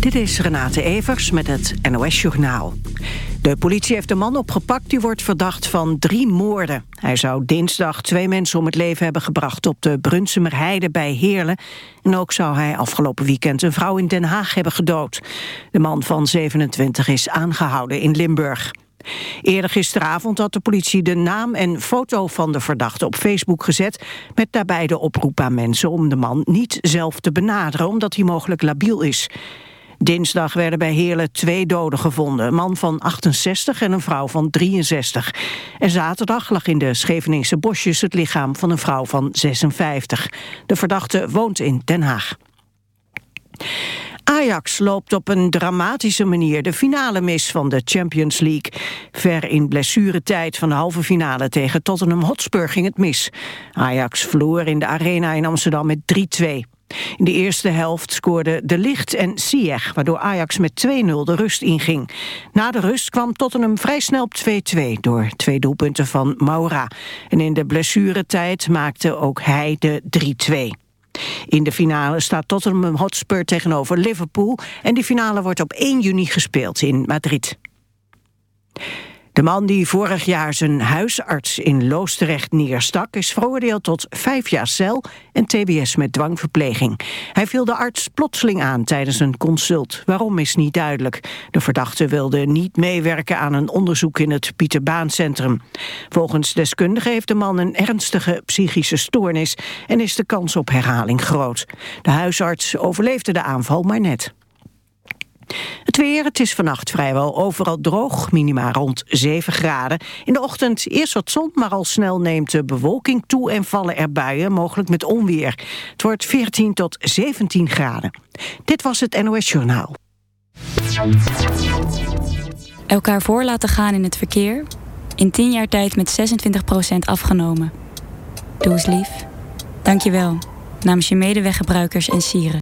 Dit is Renate Evers met het NOS Journaal. De politie heeft een man opgepakt die wordt verdacht van drie moorden. Hij zou dinsdag twee mensen om het leven hebben gebracht op de Brunsumerheide bij Heerlen. En ook zou hij afgelopen weekend een vrouw in Den Haag hebben gedood. De man van 27 is aangehouden in Limburg. Eerder gisteravond had de politie de naam en foto van de verdachte op Facebook gezet... met daarbij de oproep aan mensen om de man niet zelf te benaderen... omdat hij mogelijk labiel is. Dinsdag werden bij Heerlen twee doden gevonden. Een man van 68 en een vrouw van 63. En zaterdag lag in de Scheveningse bosjes het lichaam van een vrouw van 56. De verdachte woont in Den Haag. Ajax loopt op een dramatische manier de finale mis van de Champions League. Ver in blessuretijd van de halve finale tegen Tottenham Hotspur ging het mis. Ajax verloor in de arena in Amsterdam met 3-2. In de eerste helft scoorden De Licht en Sieg, waardoor Ajax met 2-0 de rust inging. Na de rust kwam Tottenham vrij snel op 2-2 door twee doelpunten van Maura. En in de blessuretijd maakte ook hij de 3-2. In de finale staat Tottenham Hotspur tegenover Liverpool... en die finale wordt op 1 juni gespeeld in Madrid. De man die vorig jaar zijn huisarts in Loosdrecht neerstak... is veroordeeld tot vijf jaar cel en tbs met dwangverpleging. Hij viel de arts plotseling aan tijdens een consult. Waarom is niet duidelijk. De verdachte wilde niet meewerken aan een onderzoek in het Pieter Baan Centrum. Volgens deskundigen heeft de man een ernstige psychische stoornis... en is de kans op herhaling groot. De huisarts overleefde de aanval maar net. Het weer, het is vannacht vrijwel overal droog, minima rond 7 graden. In de ochtend eerst wat zon, maar al snel neemt de bewolking toe... en vallen er buien, mogelijk met onweer. Het wordt 14 tot 17 graden. Dit was het NOS Journaal. Elkaar voor laten gaan in het verkeer... in 10 jaar tijd met 26% afgenomen. Doe eens lief. Dank je wel. Namens je medeweggebruikers en sieren.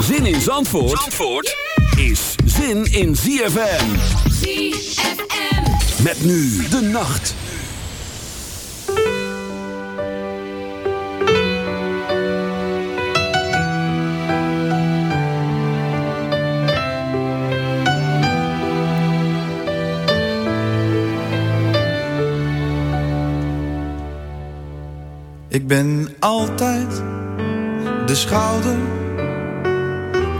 Zin in Zandvoort, Zandvoort is zin in ZFM. ZFM. Met nu de nacht. Ik ben altijd de schouder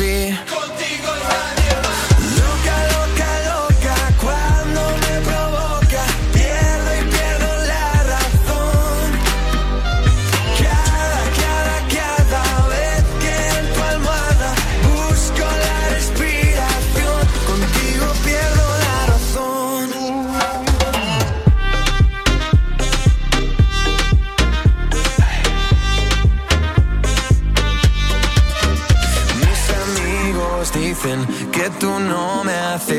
contigo y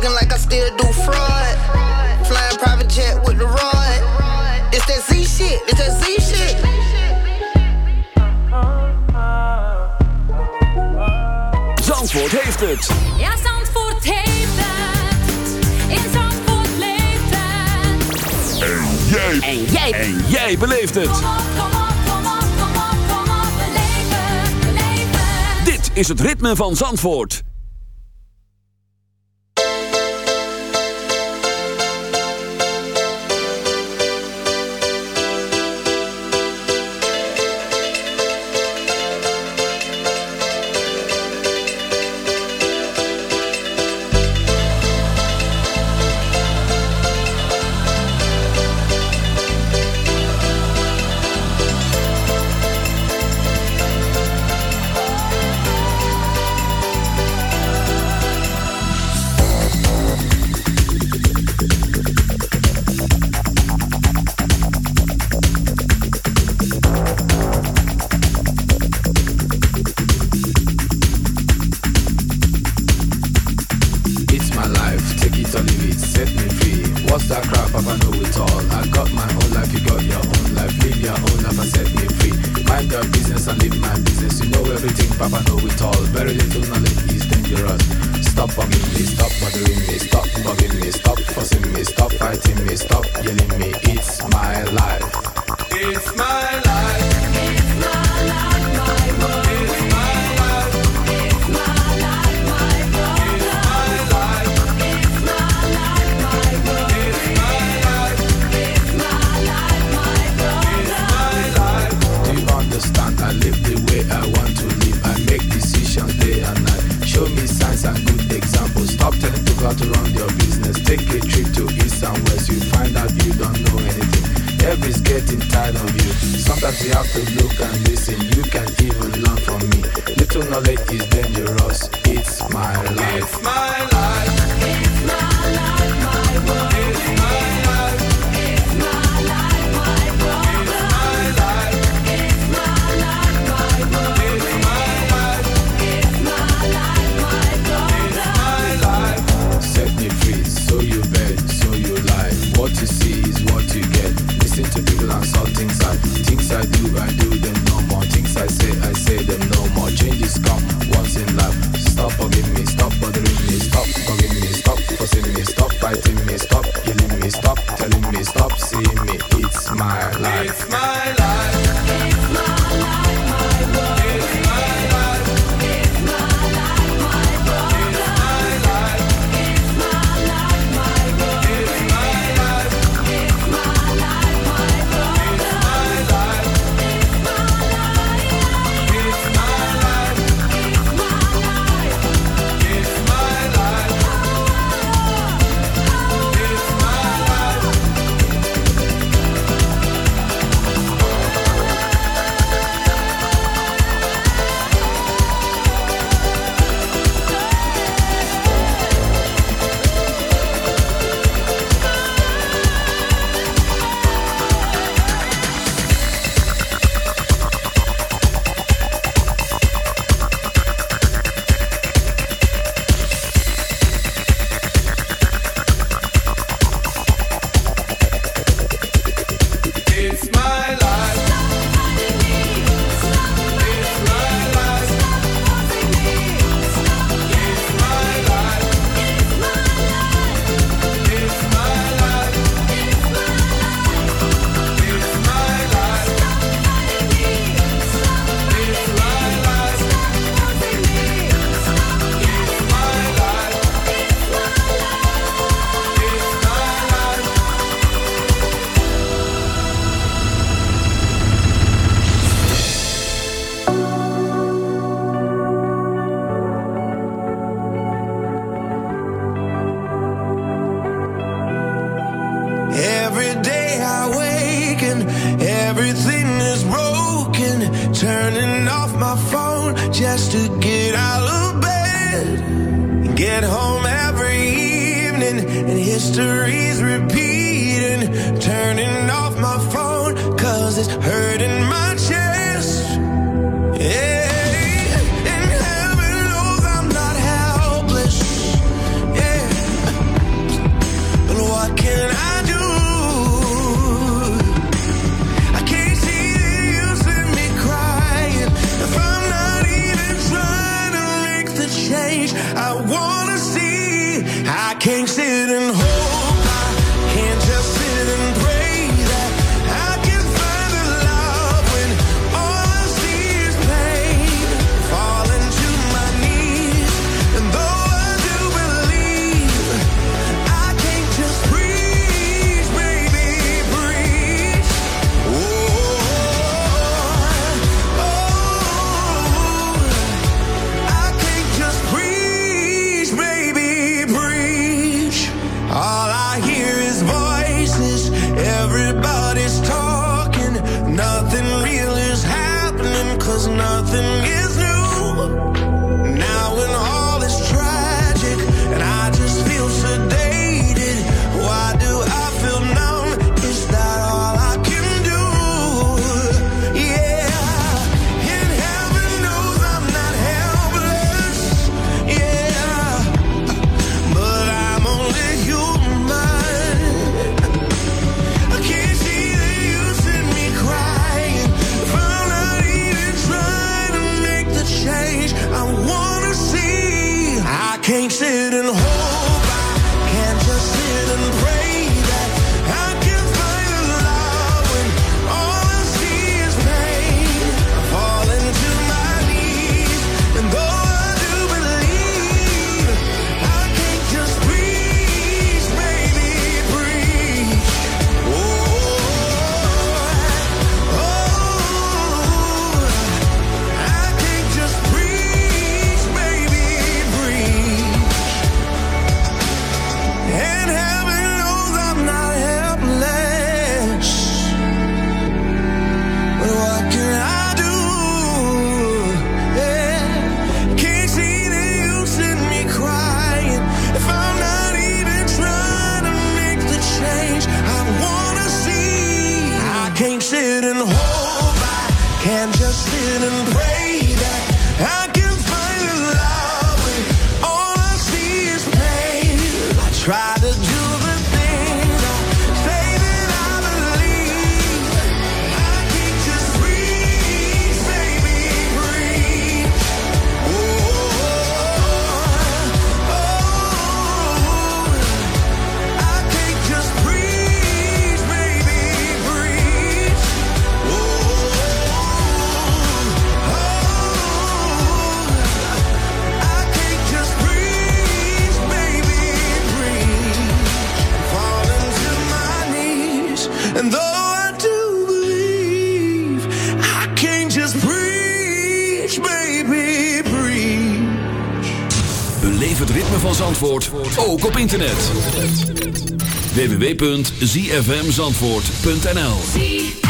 Looking like I still do fraud. Flying private jet with the rod. It's that Z shit, it's that Z shit. Zandvoort heeft het. Ja, Zandvoort heeft het. In Zandvoort leeft het. En jij. En jij. En jij beleeft het. Kom op, kom op, kom op, kom op, kom op. Beleef het, beleef het. Dit is het ritme van Zandvoort. En though I believe, I can't just preach, baby, preach. Beleef het ritme van Zandvoort ook op internet. www.zifmzandvoort.nl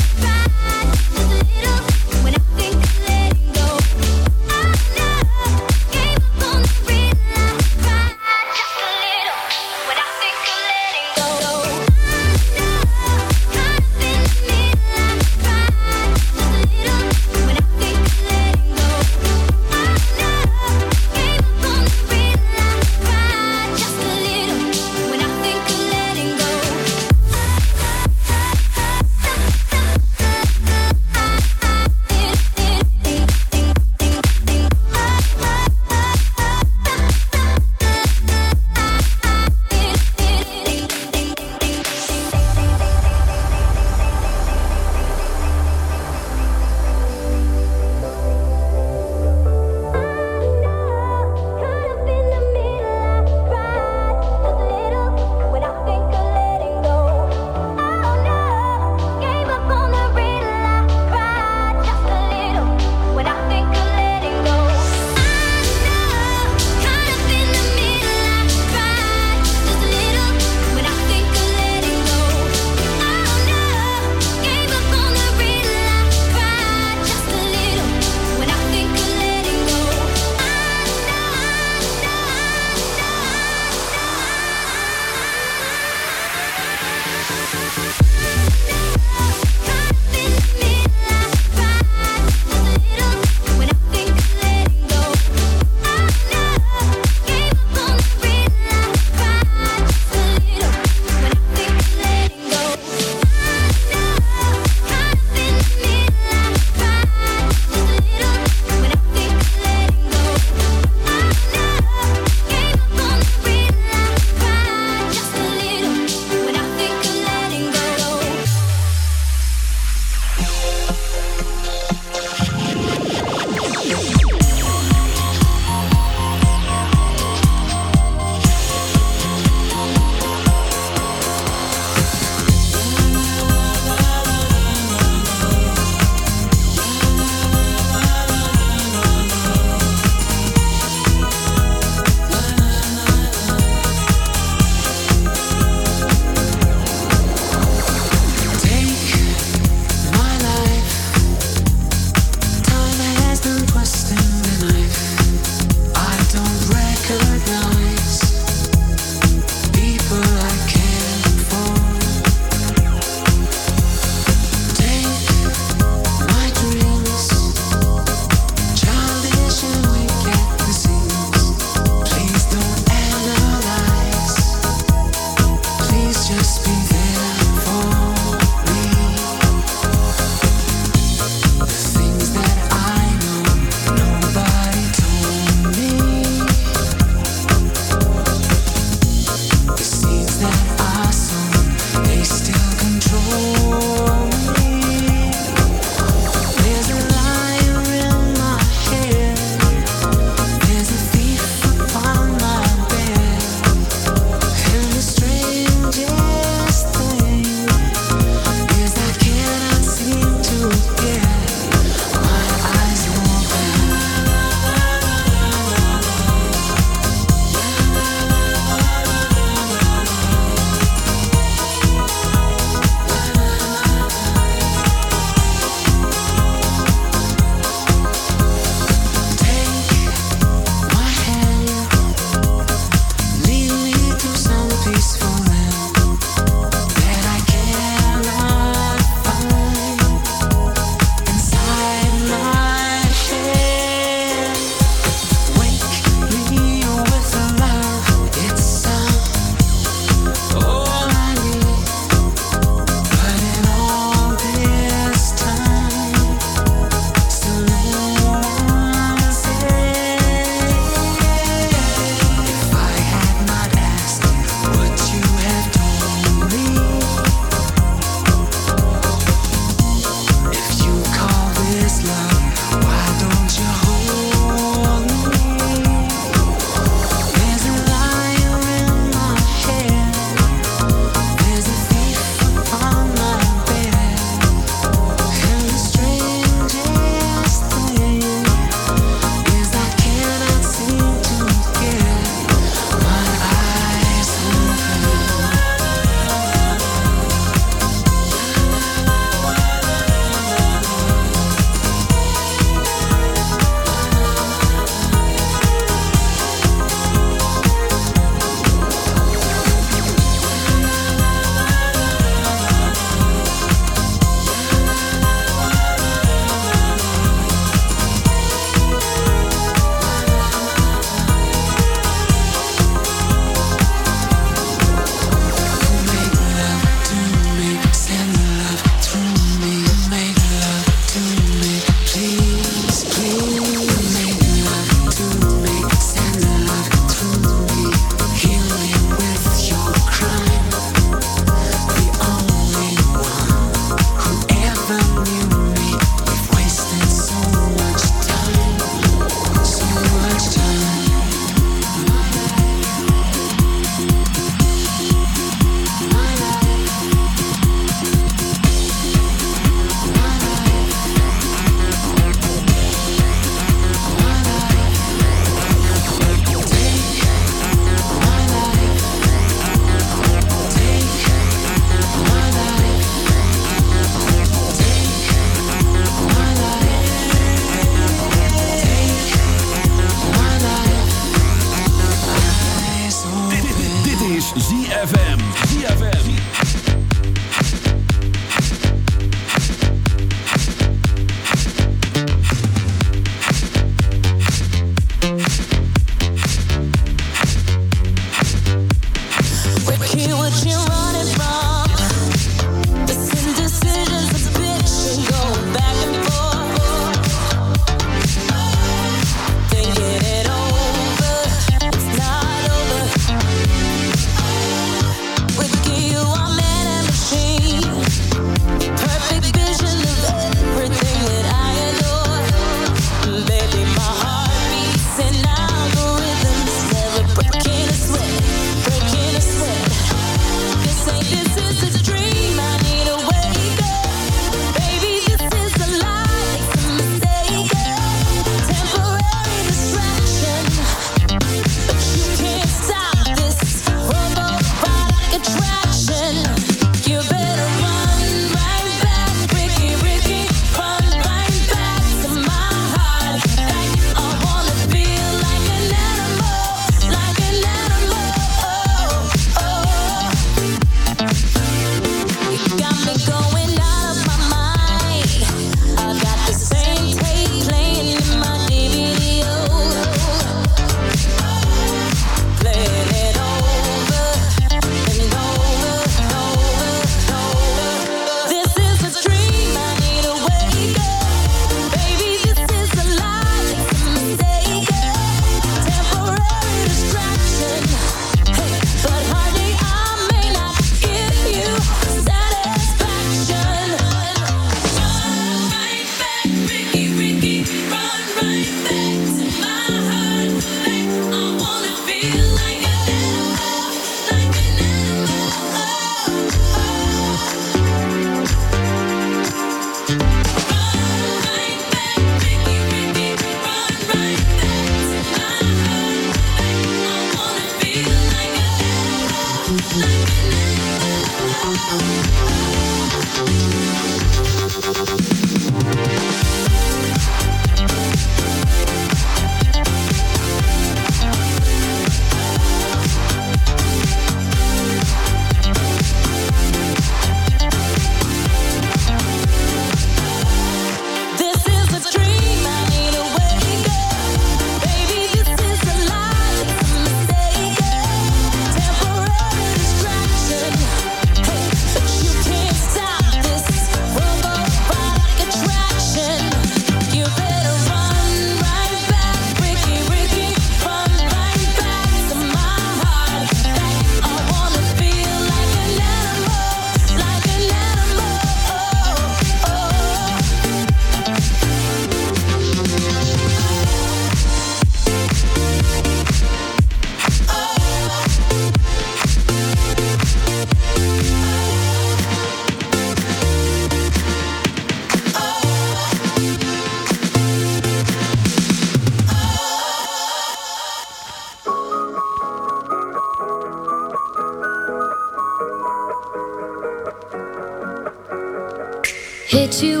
Did you